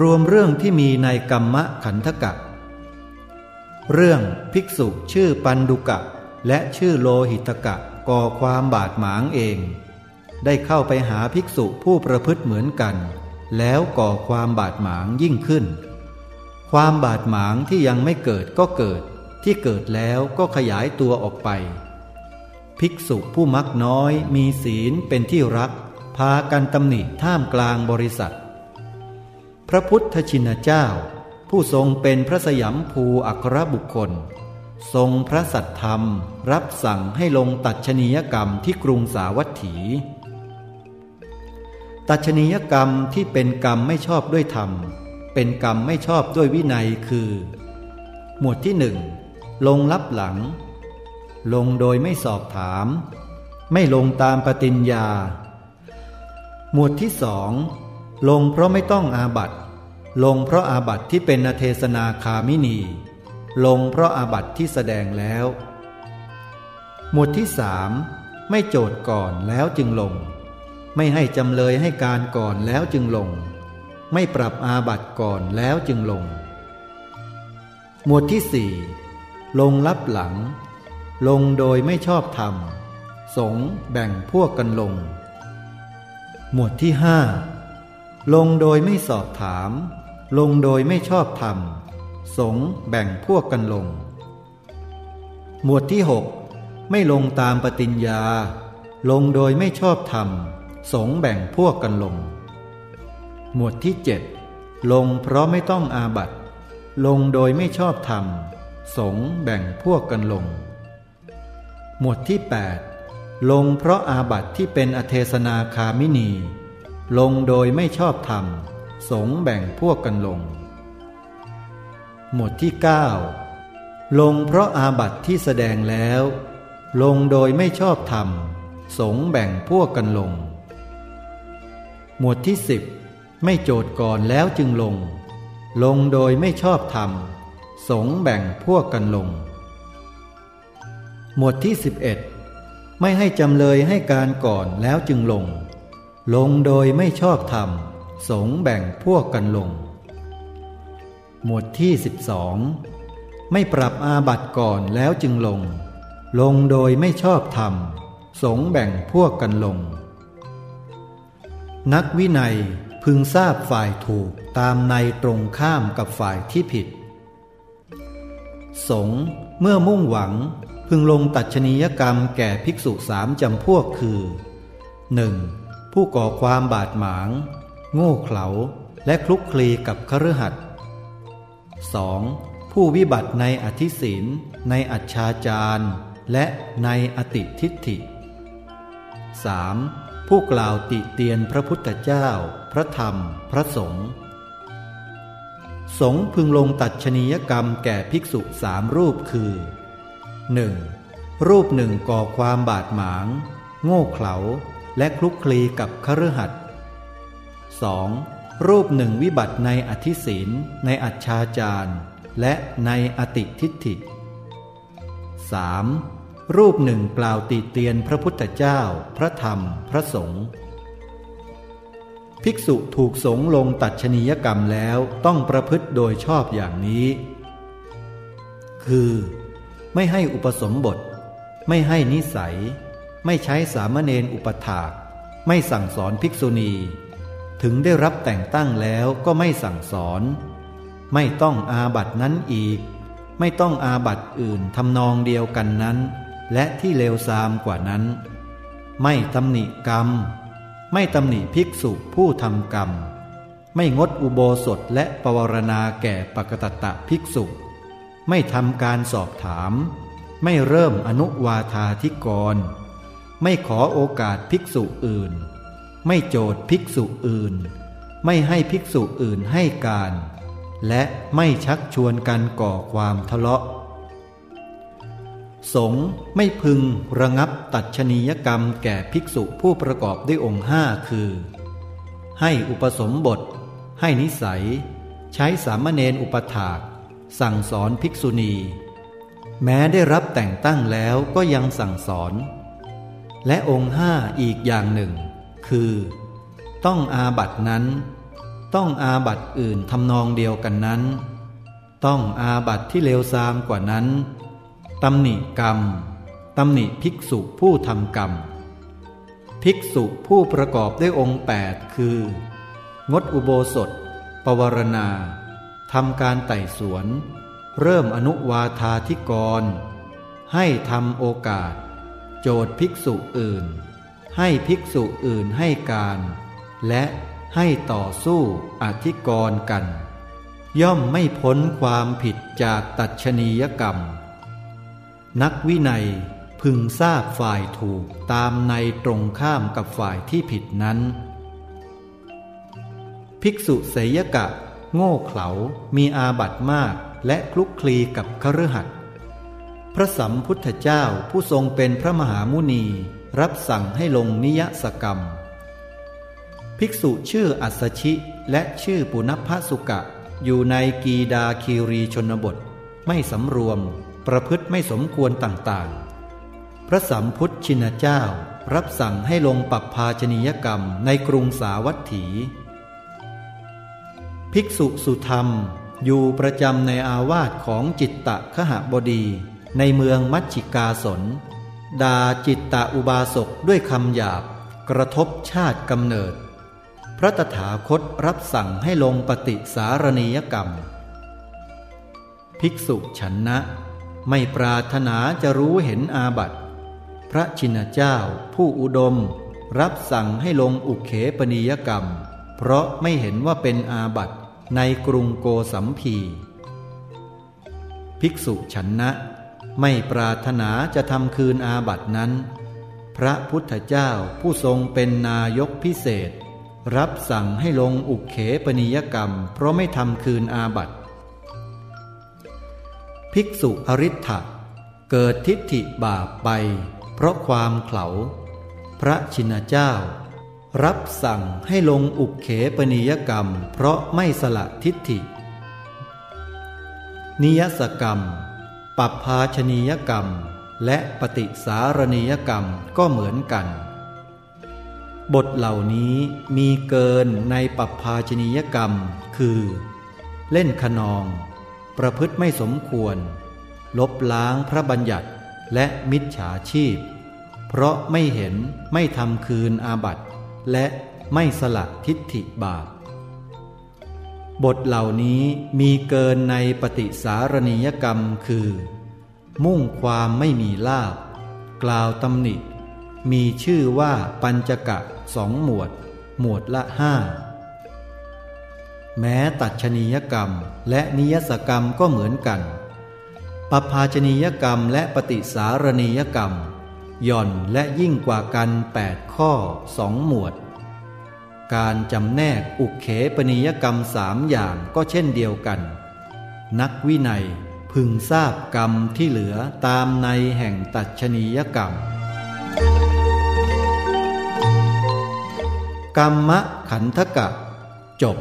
รวมเรื่องที่มีในกรรมขันธกะ เรื่องภิกษุชื่อปันดุกะ และชื่อโลหิตกะก่อความบาดหมางเอง ได้เข้าไปหาภิกษุผู้ประพฤติเหมือนกัน แล้วก่อความบาดหมางยิ่งขึ้น ความบาดหมางที่ยังไม่เกิดก็เกิด ที่เกิดแล้วก็ขยายตัวออกไป ภิกษุผู้มักน้อยมีศีลเป็นที่รัก พากันตำหนิท่ามกลางบริษัท พระพุทธชินเจ้า ผู้ทรงเป็นพระสยามภูอัครบุคคล ทรงพระสัตธรรม รับสั่งให้ลงตัดชนียกรรมที่กรุงสาวัตถี ตัดชนียกรรมที่เป็นกรรมไม่ชอบด้วยธรรม เป็นกรรมไม่ชอบด้วยวินัยคือ หมวดที่หนึ่งลงลับหลัง ลงโดยไม่สอบถาม ไม่ลงตามปฏิญญา หมวดที่สองลงเพราะไม่ต้องอาบัต ลงเพราะอาบัตที่เป็นอเทศนาคามินี ลงเพราะอาบัตที่แสดงแล้ว หมวดที่สามไม่โจทย์ก่อนแล้วจึงลง ไม่ให้จำเลยให้การก่อนแล้วจึงลง ไม่ปรับอาบัตก่อนแล้วจึงลง หมวดที่สี่ลงลับหลัง ลงโดยไม่ชอบธรรม สงแบ่งพวกกันลง หมวดที่ห้าลงโดยไม่สอบถาม ลงโดยไม่ชอบธรรม สงแบ่งพวกกันลง หมวดที่หกไม่ลงตามปฏิญญา ลงโดยไม่ชอบธรรม สงแบ่งพวกกันลง หมวดที่เจ็ดลงเพราะไม่ต้องอาบัตลงโดยไม่ชอบธรรม สงแบ่งพวกกันลง หมวดที่ 8 ลงเพราะอาบัตที่เป็นอเทศนาคามินี ลงโดยไม่ชอบธรรม สงแบ่งพวกกันลง หมวดที่ 9 ลงเพราะอาบัตที่แสดงแล้ว ลงโดยไม่ชอบธรรม สงแบ่งพวกกันลง หมวดที่ 10 ไม่โจทย์ก่อนแล้วจึงลง ลงโดยไม่ชอบธรรม สงแบ่งพวกกันลง หมวดที่ 11 ไม่ให้จำเลยให้การก่อนแล้วจึงลง ลงโดยไม่ชอบธรรม สงแบ่งพวกกันลง หมวดที่ 12 ไม่ปรับอาบัติก่อนแล้วจึงลง ลงโดยไม่ชอบธรรม สงแบ่งพวกกันลง นักวินัยพึงทราบฝ่ายถูกตามในตรงข้ามกับฝ่ายที่ผิด สงเมื่อมุ่งหวังพึงลงตัดชนียกรรมแก่ภิกษุสามจำพวกคือ 1. ผู้ก่อความบาดหมาง โง่เขลาและคลุกคลีกับคฤหัสถ์ 2. ผู้วิบัติในอธิศีลในอัจฉาจารและในอติทิฏฐิ 3. ผู้กล่าวติเตียนพระพุทธเจ้า พระธรรม พระสงฆ์สงฆ์พึงลงตัดชนียกรรมแก่ภิกษุสามรูปคือ 1. รูปหนึ่งก่อความบาดหมาง โง่เขลาและคลุกคลีกับคฤหัสถ์ 2. รูปหนึ่งวิบัติในอธิศีลในอัจฉาจารและในอติทิฏฐิ 3. รูปหนึ่งกล่าวติเตียนพระพุทธเจ้า พระธรรม พระสงฆ์ภิกษุถูกสงลงตัดชนียกรรมแล้วต้องประพฤติโดยชอบอย่างนี้ คือ ไม่ให้อุปสมบท ไม่ให้นิสัย ไม่ใช้สามเณรอุปถาก ไม่สั่งสอนภิกษุณี ถึงได้รับแต่งตั้งแล้วก็ไม่สั่งสอน ไม่ต้องอาบัตินั้นอีก ไม่ต้องอาบัติอื่นทำนองเดียวกันนั้น และที่เลวทรามกว่านั้น ไม่ตำหนิกรรม ไม่ตำหนิภิกษุผู้ทำกรรม ไม่งดอุโบสถและปวารณาแก่ปกตตะภิกษุ ไม่ทำการสอบถาม ไม่เริ่มอนุวาธาธิกร ไม่ขอโอกาสภิกษุอื่น ไม่โจทย์ภิกษุอื่น ไม่ให้ภิกษุอื่นให้การ และไม่ชักชวนกันก่อความทะเลาะ สงไม่พึงระงับตัดชนียกรรมแก่ภิกษุผู้ประกอบด้วยองค์ห้าคือ ให้อุปสมบท ให้นิสัย ใช้สามเณรอุปถากสั่งสอนภิกษุณี แม้ได้รับแต่งตั้งแล้วก็ยังสั่งสอน และองค์ห้าอีกอย่างหนึ่ง คือ ต้องอาบัตนั้น ต้องอาบัตอื่นทำนองเดียวกันนั้น ต้องอาบัตที่เลวทรามกว่านั้นตำหนิกรรมตำหนิภิกษุผู้ทำกรรม ภิกษุผู้ประกอบด้วยองค์แปดคือ งดอุโบสถ ปวารณาทำการไต่สวน เริ่มอนุวาธาธิกร ให้ทำโอกาส โจทย์ภิกษุอื่น ให้ภิกษุอื่นให้การ และให้ต่อสู้อธิกรกัน ย่อมไม่พ้นความผิดจากตัชนียกรรม นักวินัยพึงทราบฝ่ายถูกตามในตรงข้ามกับฝ่ายที่ผิดนั้น ภิกษุเสยกะ โง่เขลา มีอาบัตมากและคลุกคลีกับคฤหัสถ์พระสัมพุทธเจ้าผู้ทรงเป็นพระมหามุนี รับสั่งให้ลงนิยสกรรม ภิกษุชื่ออัสชิและชื่อปุณพสุกะ อยู่ในกีดาคีรีชนบท ไม่สำรวม ประพฤติไม่สมควรต่างๆ พระสัมพุทธชินเจ้า รับสั่งให้ลงปับภาชนียกรรมในกรุงสาวัตถี ภิกษุสุธรรมอยู่ประจำในอาวาสของจิตตะขหบดี ในเมืองมัชชิกาสน ดาจิตตะอุบาสกด้วยคำหยาบ กระทบชาติกำเนิด พระตถาคตรับสั่งให้ลงปฏิสารณียกรรม ภิกษุฉันนะไม่ปรารถนาจะรู้เห็นอาบัติ พระชินเจ้าผู้อุดม รับสั่งให้ลงอุเขปนิยกรรม เพราะไม่เห็นว่าเป็นอาบัติในกรุงโกสัมพี ภิกษุฉันนะ ไม่ปรารถนาจะทำคืนอาบัตินั้น พระพุทธเจ้าผู้ทรงเป็นนายกพิเศษ รับสั่งให้ลงอุเขปนิยกรรม เพราะไม่ทำคืนอาบัติ ภิกษุอริ t เกิดทิฏฐิบาปไป เพราะความเขลาพระชินเจ้า รับสั่งให้ลงอุเขปนิยกรรม เพราะไม่สละทิฏฐิ นิยสกรรม ปัปภาชนียกรรม และปฏิสารณียกรรมก็เหมือนกัน บทเหล่านี้มีเกินในปัปภาชนียกรรม คือ เล่นขนอง ประพฤติไม่สมควร ลบล้างพระบัญญัติและมิจฉาชีพ เพราะไม่เห็นไม่ทำคืนอาบัติ และไม่สละทิฏฐิบาป บทเหล่านี้มีเกินในปฏิสารณียกรรมคือ มุ่งความไม่มีลาบ กล่าวตำหนิ มีชื่อว่าปัญจกะสองหมวด หมวดละห้าแม้ตัดชนียกรรมและนิยสกรรมก็เหมือนกัน ปภาชนียกรรมและปฏิสารณียกรรม ย่อนและยิ่งกว่ากันแปดข้อสองหมวด การจำแนกอุเขปนิยกรรมสามอย่างก็เช่นเดียวกัน นักวินัยพึงทราบกรรมที่เหลือตามในแห่งตัชนียกรรม กรรมะขันธกะ จบ